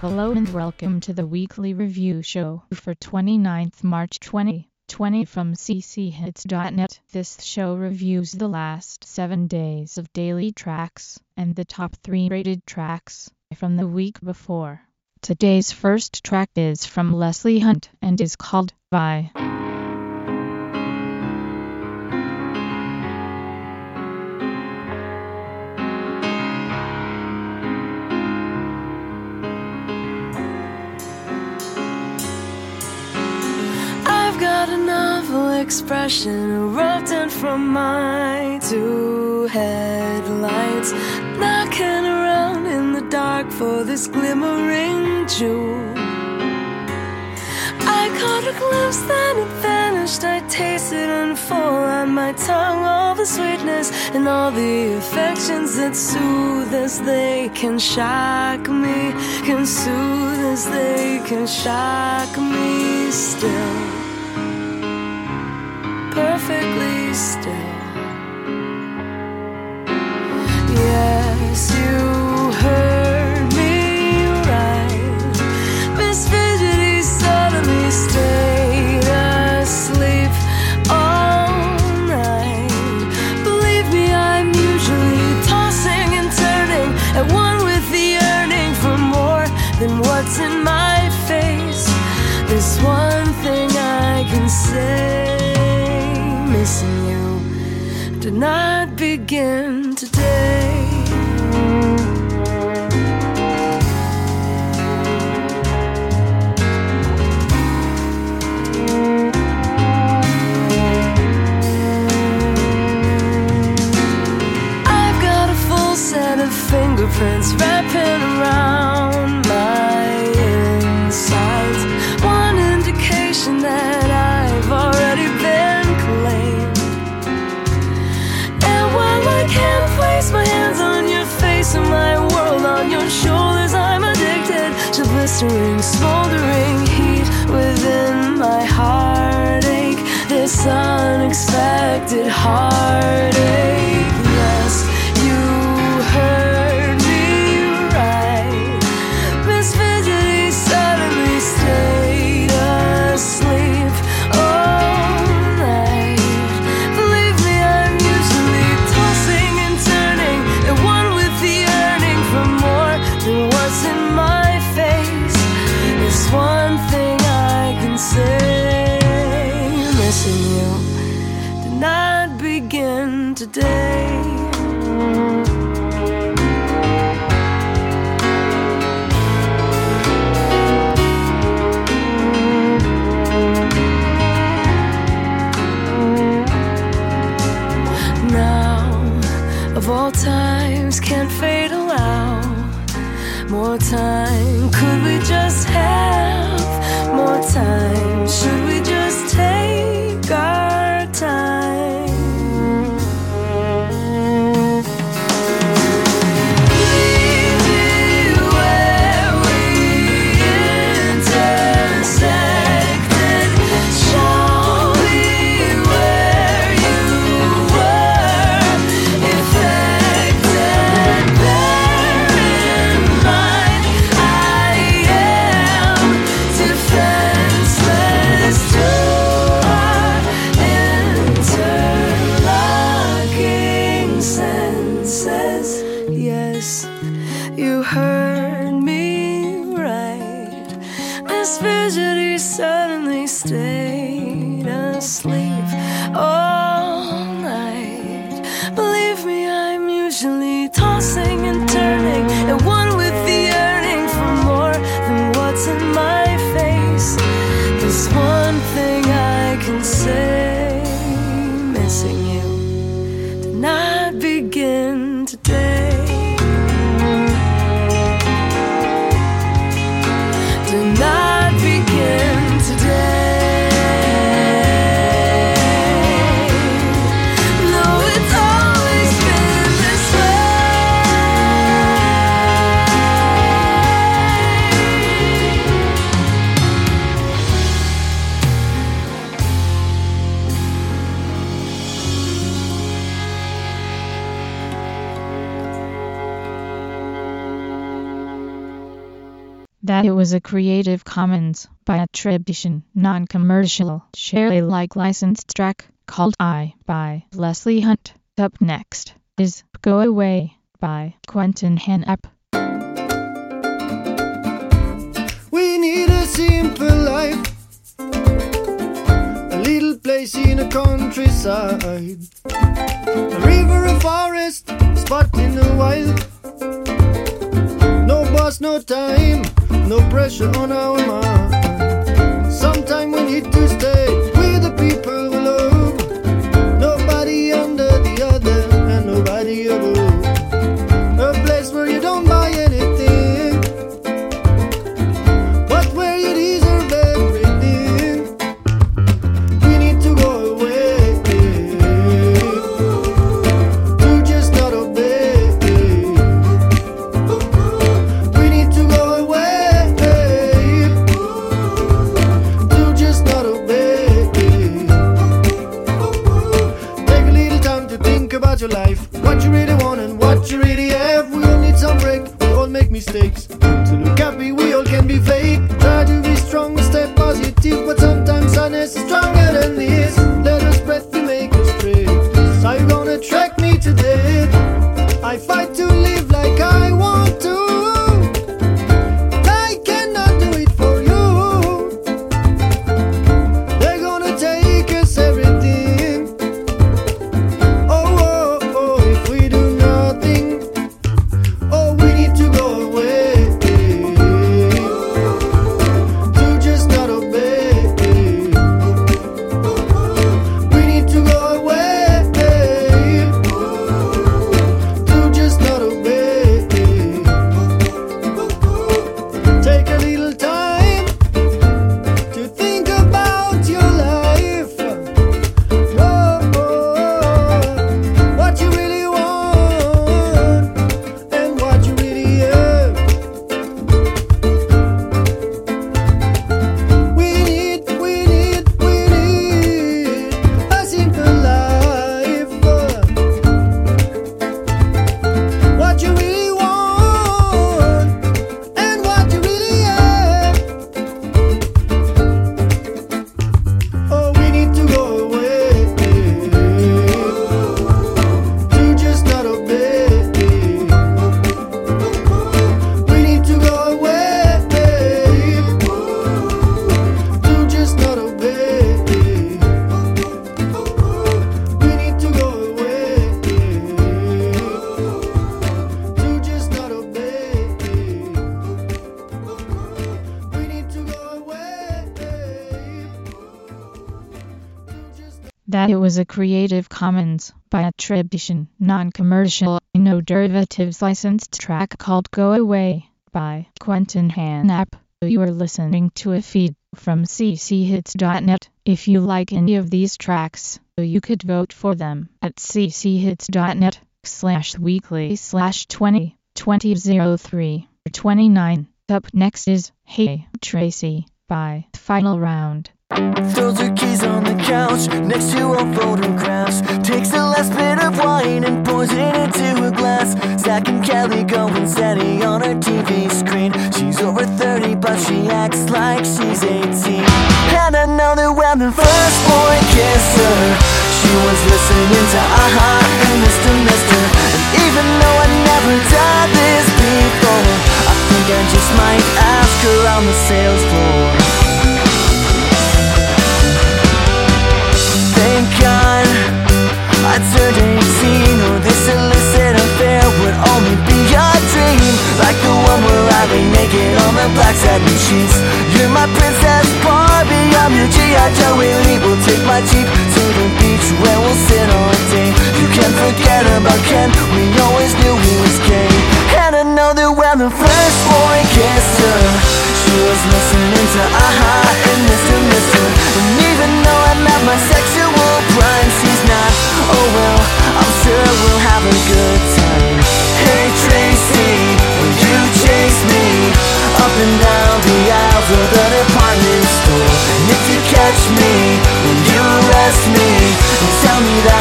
Hello and welcome to the weekly review show for 29th March 2020 from cchits.net. This show reviews the last 7 days of daily tracks and the top 3 rated tracks from the week before. Today's first track is from Leslie Hunt and is called Bye. expression erupting from my two headlights. Knocking around in the dark for this glimmering jewel. I caught a glimpse, then it vanished. I tasted and fall on my tongue all the sweetness and all the affections that soothe as they can shock me, can soothe as they can shock me still perfectly still. again. blistering, smoldering heat within my heartache. This unexpected heartache. That it was a Creative Commons by attribution, non-commercial, share Alike licensed track called I by Leslie Hunt. Up next is Go Away by Quentin Hannappe. We need a simple life. A little place in the countryside. A river, a forest, spot in the wild. No boss, no time, no pressure on our mind. Sometime we need to stay with the people we love. About your life, what you really want and what you really have. We all need some break, we all make mistakes. To look happy, we all was a Creative Commons by attribution, non-commercial, no derivatives licensed track called Go Away by Quentin Hannappe. You are listening to a feed from cchits.net. If you like any of these tracks, you could vote for them at cchits.net slash weekly slash 20 2003 29. Up next is Hey Tracy by Final Round. Throws her keys on the couch next to our photographs. Takes the last bit of wine and pours it into a glass. Zach and Kelly going steady on her TV screen. She's over 30, but she acts like she's 18. And I know that when the first boy kissed her, she was listening to Aha and Mr. Mister. And even though I never done this before, I think I just might ask her on the sales floor. Turned 18 Or this illicit affair would only be a dream. Like the one where I lay naked on the black sheets. You're my princess Barbie I'm your G.I. Joe We'll take my Jeep to the beach Where we'll sit all day. You can forget about Ken We always knew gay. And I know that when the boy kissed her She was listening to Aha and Mr. Mister. And even though I'm at my sexual prime not, oh well, I'm sure we'll have a good time. Hey Tracy, will you chase me Up and down the aisles of the department store? And if you catch me, will you arrest me And tell me that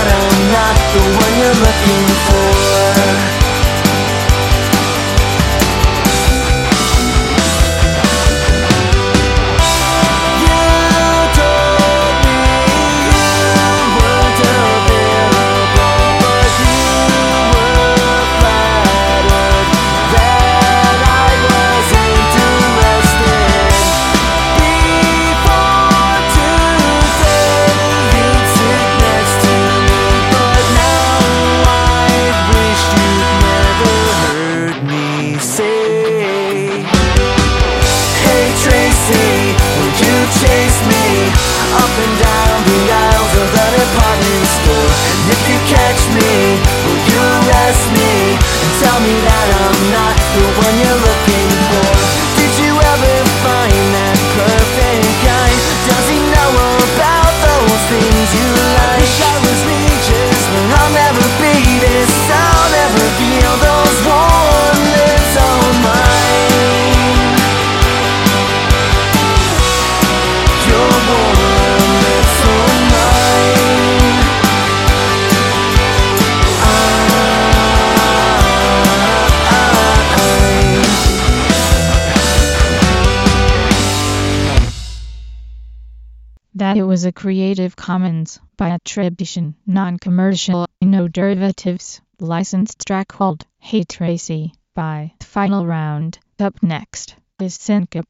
is a Creative Commons by attribution, non-commercial, no derivatives, licensed track called Hey Tracy by Final Round. Up next is Senka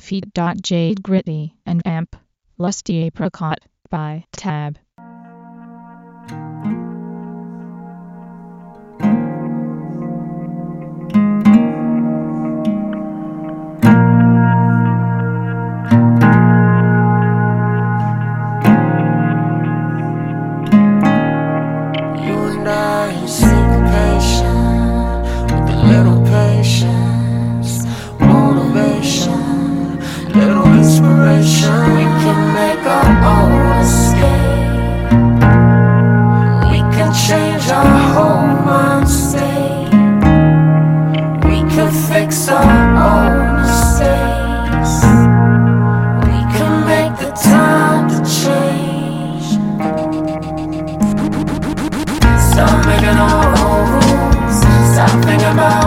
Feet. Jade Gritty and Amp Lusty Apricot by Tab. can make our own escape. We can change our home state. We can fix our own mistakes. We can make the time to change. Stop making our own rules. Stop thinking about.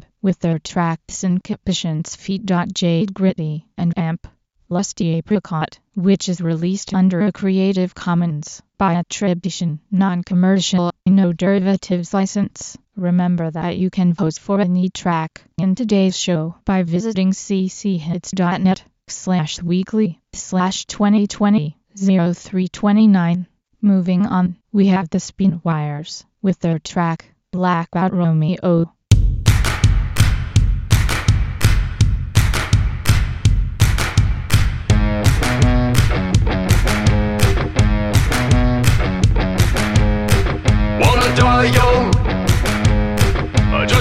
Tribe, with their tracks and Capuchin's Feet. Jade Gritty and Amp. Lusty Apricot, which is released under a Creative Commons by attribution, non-commercial, no derivatives license. Remember that you can vote for any track in today's show by visiting cchits.net slash weekly slash 2020 0329. Moving on, we have the Spinwires with their track Blackout Romeo.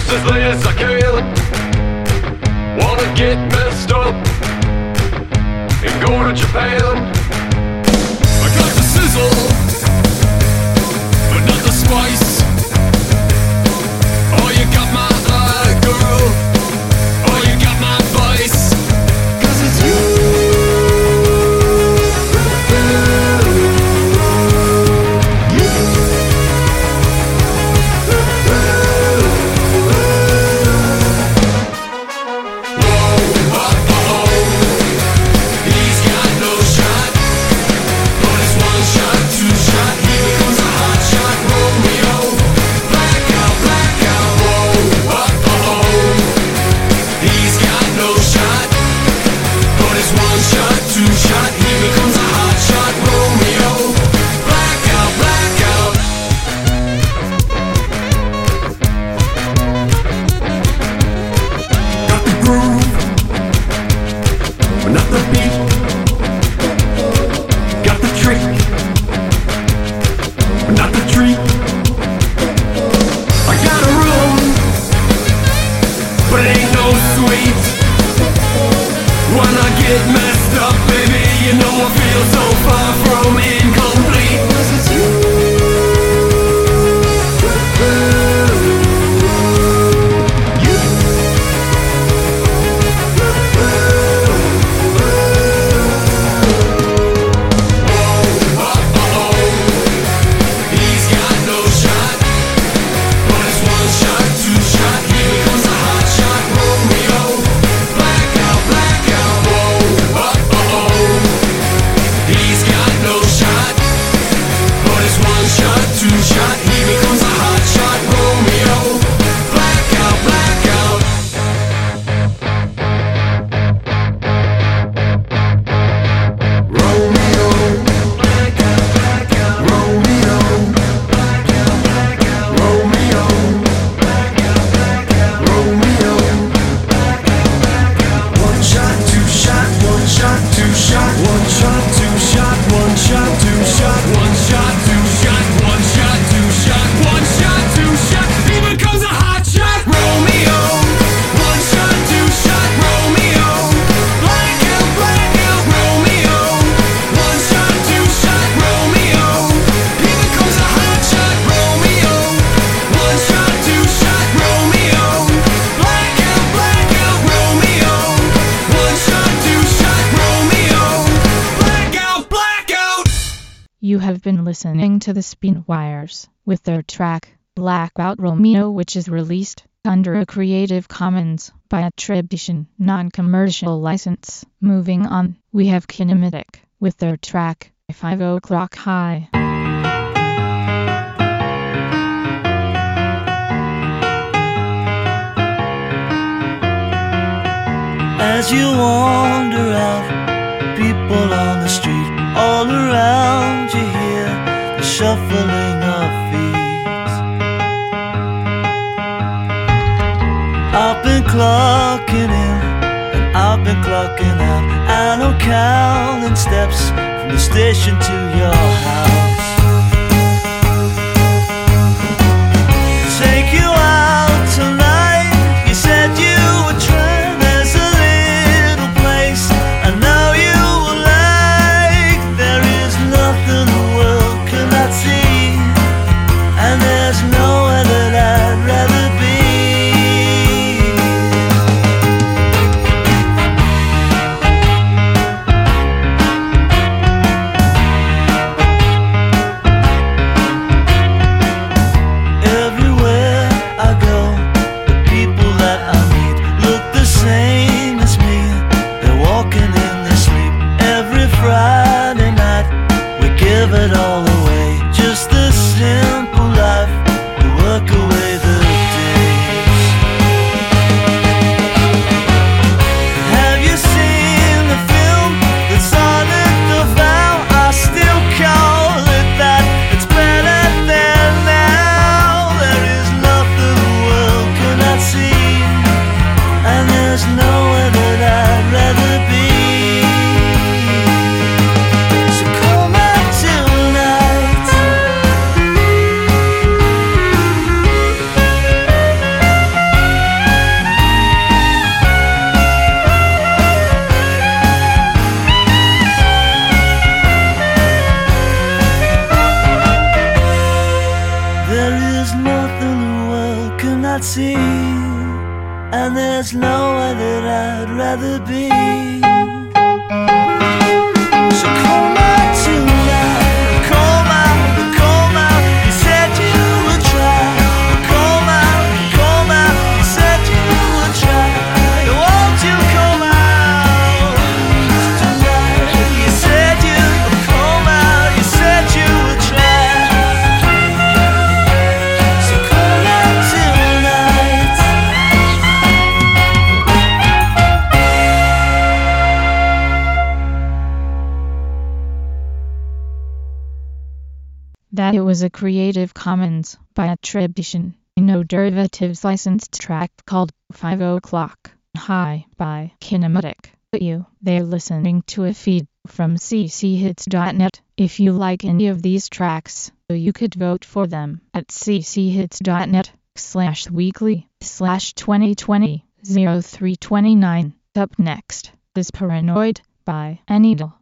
Just as late as I can. Wanna get messed up and go to Japan. I got the sizzle, but not the spice. Shot, to the Spin Wires with their track Blackout Romeo, which is released under a Creative Commons by attribution, non-commercial license. Moving on, we have Kinematic with their track 5 o'clock high. As you wander out, people on the street all around you shuffling of feet. I've been clocking in and I've been clocking out, and I'm counting steps from the station to your house. Commons by attribution, no derivatives licensed track called 5 O'Clock High by Kinematic. But You, they're listening to a feed from cchits.net. If you like any of these tracks, you could vote for them at cchits.net slash weekly slash 2020 0329. Up next is Paranoid by Anidal.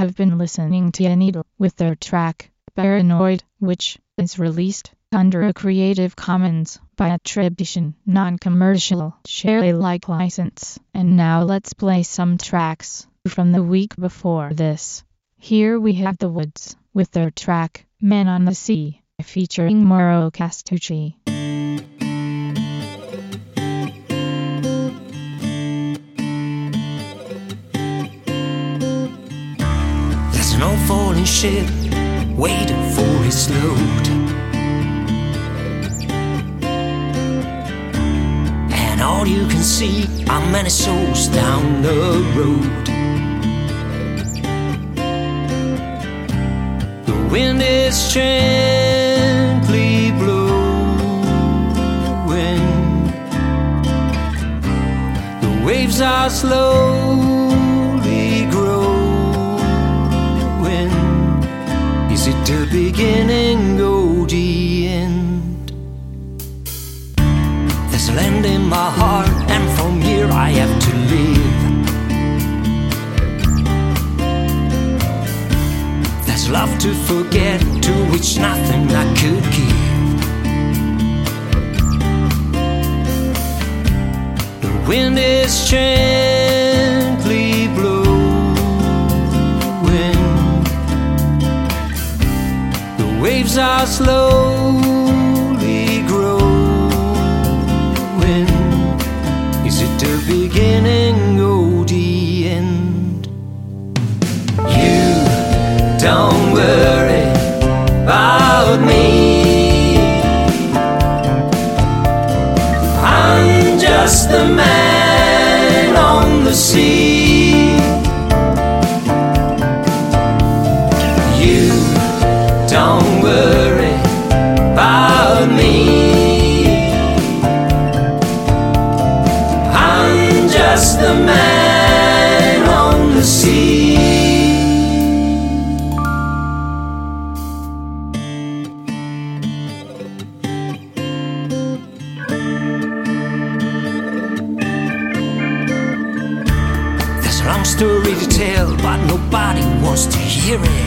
have been listening to Anita with their track, Paranoid, which is released under a Creative Commons by attribution, non-commercial, share Alike license. And now let's play some tracks from the week before this. Here we have The Woods with their track, Men on the Sea, featuring Moro Castucci. Slow falling ship waiting for its load. And all you can see are many souls down the road. The wind is gently blowing, the waves are slow. to forget, to which nothing I could give. The wind is gently blowing, the waves are slow. Worry about me. I'm just the man on the sea. Wants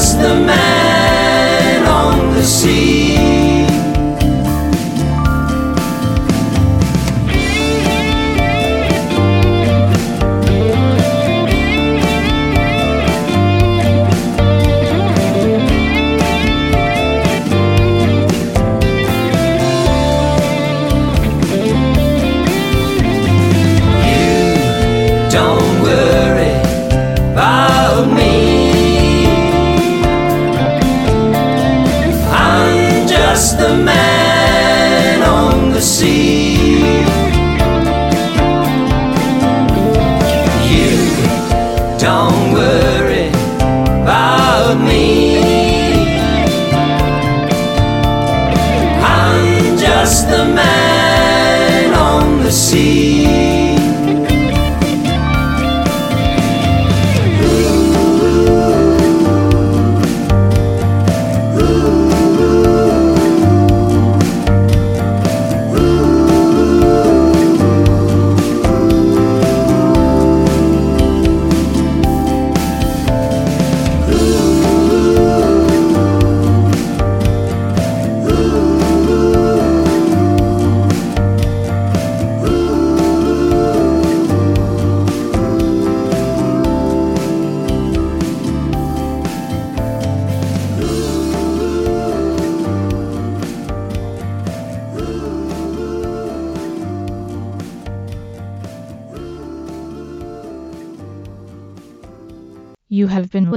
just the man on the sea.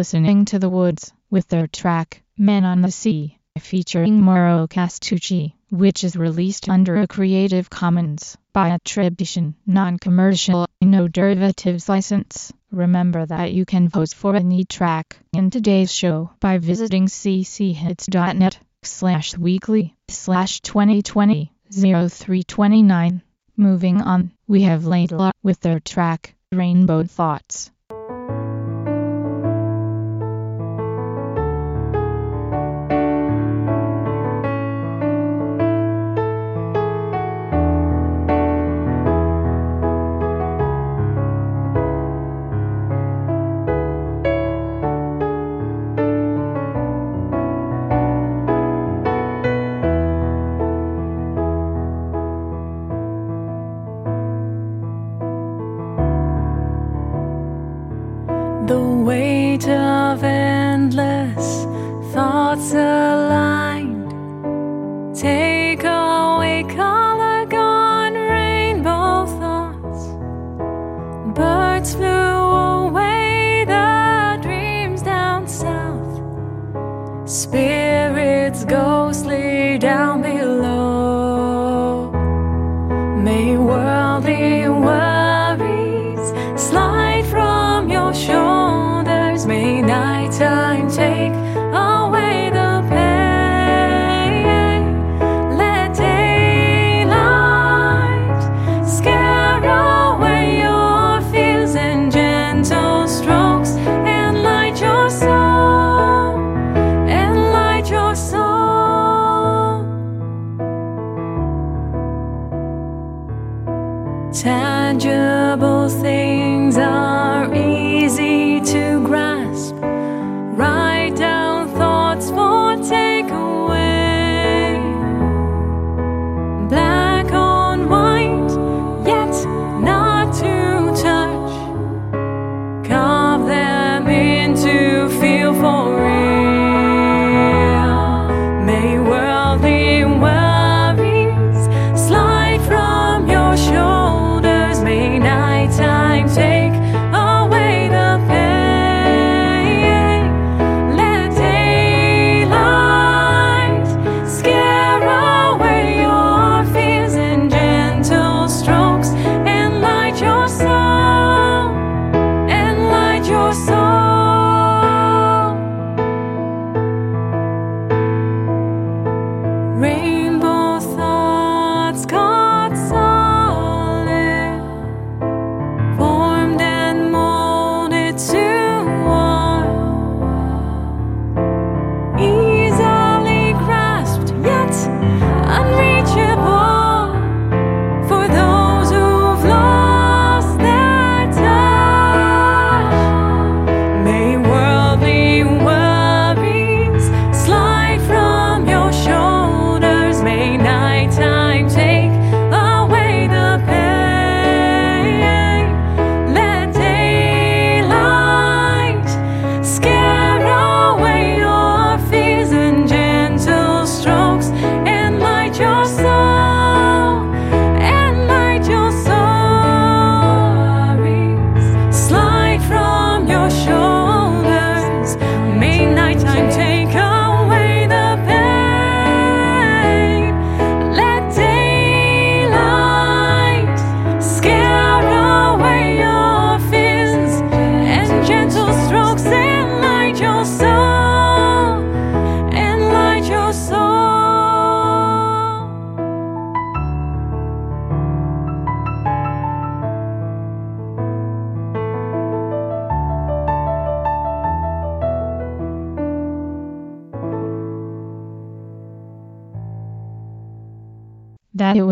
Listening to The Woods with their track Men on the Sea featuring Mauro Castucci, which is released under a Creative Commons by attribution, non-commercial, no derivatives license. Remember that you can vote for any track in today's show by visiting cchits.net slash weekly slash 2020 0329. Moving on, we have Layla with their track Rainbow Thoughts.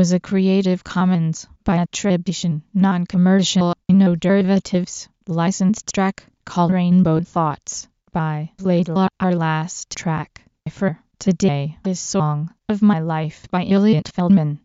was a Creative Commons by attribution, non-commercial, no derivatives, licensed track called Rainbow Thoughts by Laidlaw. Our last track for today is Song of My Life by Elliot Feldman.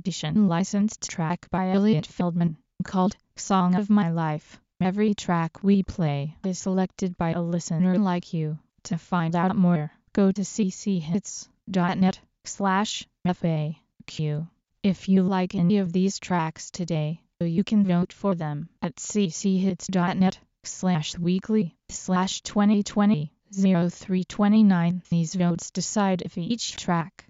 Attribution licensed track by Elliot Feldman called Song of My Life. Every track we play is selected by a listener like you. To find out more, go to cchits.net slash FAQ. If you like any of these tracks today, you can vote for them at cchits.net slash weekly slash 2020 0329. These votes decide if each track